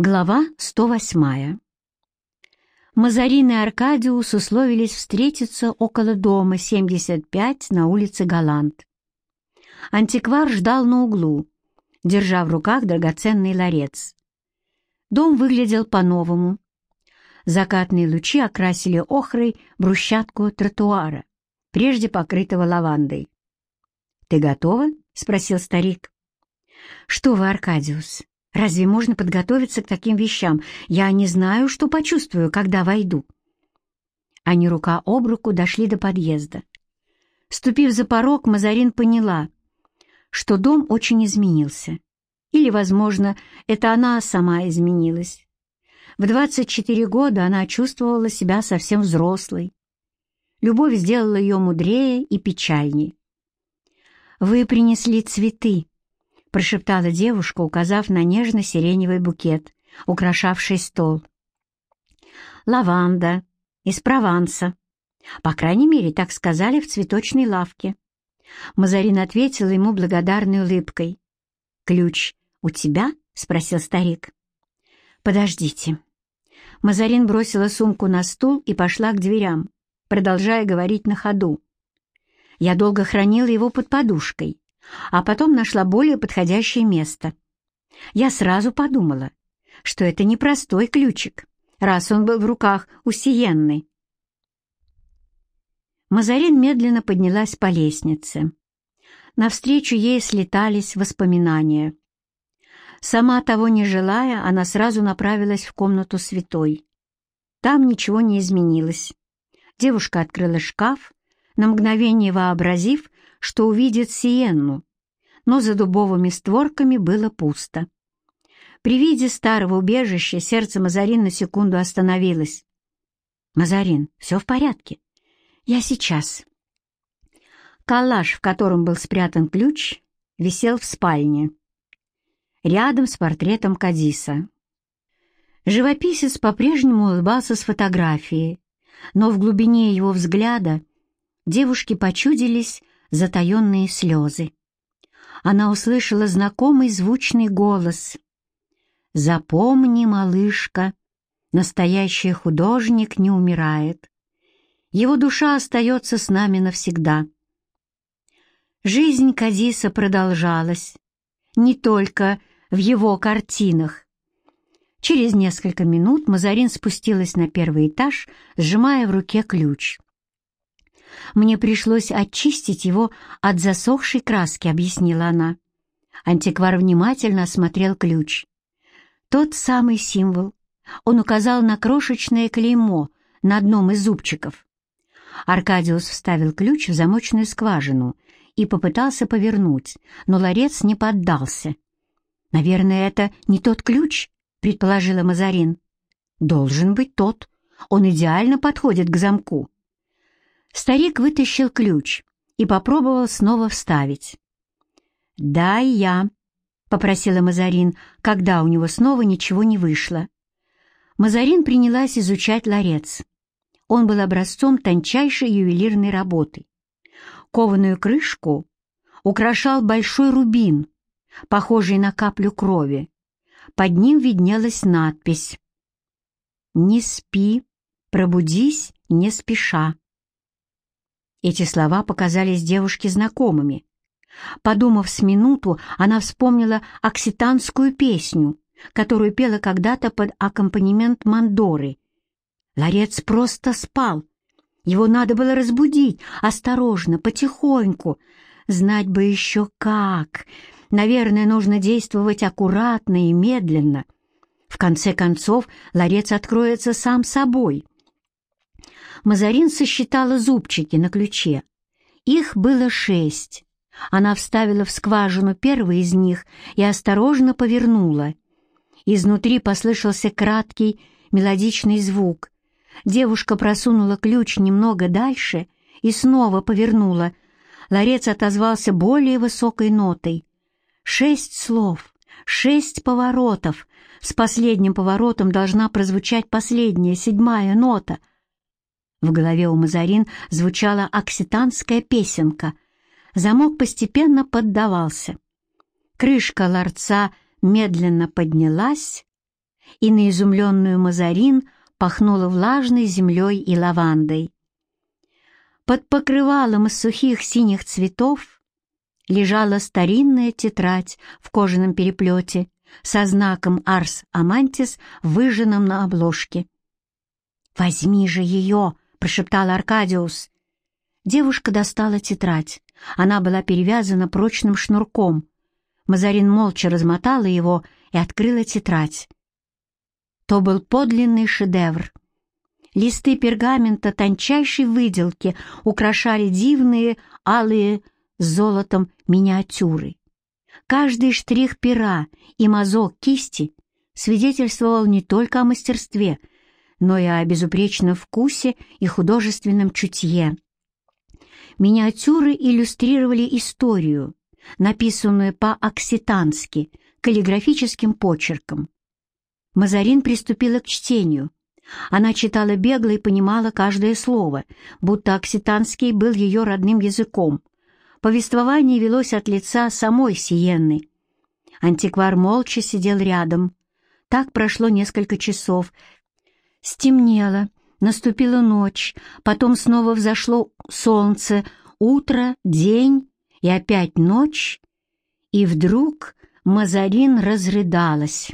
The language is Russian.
Глава 108. Мазарин и Аркадиус условились встретиться около дома 75 на улице Галант. Антиквар ждал на углу, держа в руках драгоценный ларец. Дом выглядел по-новому. Закатные лучи окрасили охрой брусчатку тротуара, прежде покрытого лавандой. «Ты готова?» — спросил старик. «Что вы, Аркадиус, Разве можно подготовиться к таким вещам? Я не знаю, что почувствую, когда войду». Они рука об руку дошли до подъезда. Ступив за порог, Мазарин поняла, что дом очень изменился. Или, возможно, это она сама изменилась. В 24 года она чувствовала себя совсем взрослой. Любовь сделала ее мудрее и печальнее. «Вы принесли цветы», — прошептала девушка, указав на нежно-сиреневый букет, украшавший стол. «Лаванда из Прованса. По крайней мере, так сказали в цветочной лавке». Мазарин ответила ему благодарной улыбкой. «Ключ у тебя?» — спросил старик. «Подождите». Мазарин бросила сумку на стул и пошла к дверям, продолжая говорить на ходу. «Я долго хранила его под подушкой, а потом нашла более подходящее место. Я сразу подумала, что это непростой ключик, раз он был в руках у Сиенны. Мазарин медленно поднялась по лестнице. Навстречу ей слетались воспоминания. Сама того не желая, она сразу направилась в комнату святой. Там ничего не изменилось. Девушка открыла шкаф, на мгновение вообразив, что увидит Сиенну, но за дубовыми створками было пусто. При виде старого убежища сердце Мазарин на секунду остановилось. «Мазарин, все в порядке. Я сейчас». Калаш, в котором был спрятан ключ, висел в спальне, рядом с портретом Кадиса. Живописец по-прежнему улыбался с фотографии, но в глубине его взгляда девушке почудились затаенные слезы. Она услышала знакомый звучный голос. «Запомни, малышка, настоящий художник не умирает. Его душа остается с нами навсегда». Жизнь Кадиса продолжалась, не только в его картинах. Через несколько минут Мазарин спустилась на первый этаж, сжимая в руке ключ. Мне пришлось очистить его от засохшей краски», — объяснила она. Антиквар внимательно осмотрел ключ. Тот самый символ. Он указал на крошечное клеймо на одном из зубчиков. Аркадиус вставил ключ в замочную скважину и попытался повернуть, но ларец не поддался. «Наверное, это не тот ключ», — предположила Мазарин. «Должен быть тот. Он идеально подходит к замку». Старик вытащил ключ и попробовал снова вставить. «Дай я», — попросила Мазарин, когда у него снова ничего не вышло. Мазарин принялась изучать ларец. Он был образцом тончайшей ювелирной работы. Кованую крышку украшал большой рубин, похожий на каплю крови. Под ним виднелась надпись «Не спи, пробудись не спеша». Эти слова показались девушке знакомыми. Подумав с минуту, она вспомнила окситанскую песню, которую пела когда-то под аккомпанемент Мандоры. Ларец просто спал. Его надо было разбудить, осторожно, потихоньку. Знать бы еще как. Наверное, нужно действовать аккуратно и медленно. В конце концов, ларец откроется сам собой. Мазарин сосчитала зубчики на ключе. Их было шесть. Она вставила в скважину первый из них и осторожно повернула. Изнутри послышался краткий мелодичный звук. Девушка просунула ключ немного дальше и снова повернула. Ларец отозвался более высокой нотой. Шесть слов, шесть поворотов. С последним поворотом должна прозвучать последняя, седьмая нота. В голове у Мазарин звучала окситанская песенка. Замок постепенно поддавался. Крышка ларца медленно поднялась, и на изумленную Мазарин пахнуло влажной землей и лавандой. Под покрывалом из сухих синих цветов лежала старинная тетрадь в кожаном переплете со знаком «Арс Амантис», выжженным на обложке. «Возьми же ее!» — прошептал Аркадиус. Девушка достала тетрадь. Она была перевязана прочным шнурком. Мазарин молча размотала его и открыла тетрадь. То был подлинный шедевр. Листы пергамента тончайшей выделки украшали дивные алые с золотом миниатюры. Каждый штрих пера и мазок кисти свидетельствовал не только о мастерстве, но и о безупречном вкусе и художественном чутье. Миниатюры иллюстрировали историю, написанную по-окситански, каллиграфическим почерком. Мазарин приступила к чтению. Она читала бегло и понимала каждое слово, будто окситанский был ее родным языком. Повествование велось от лица самой Сиенны. Антиквар молча сидел рядом. Так прошло несколько часов. Стемнело, наступила ночь, потом снова взошло солнце, утро, день и опять ночь, и вдруг Мазарин разрыдалась.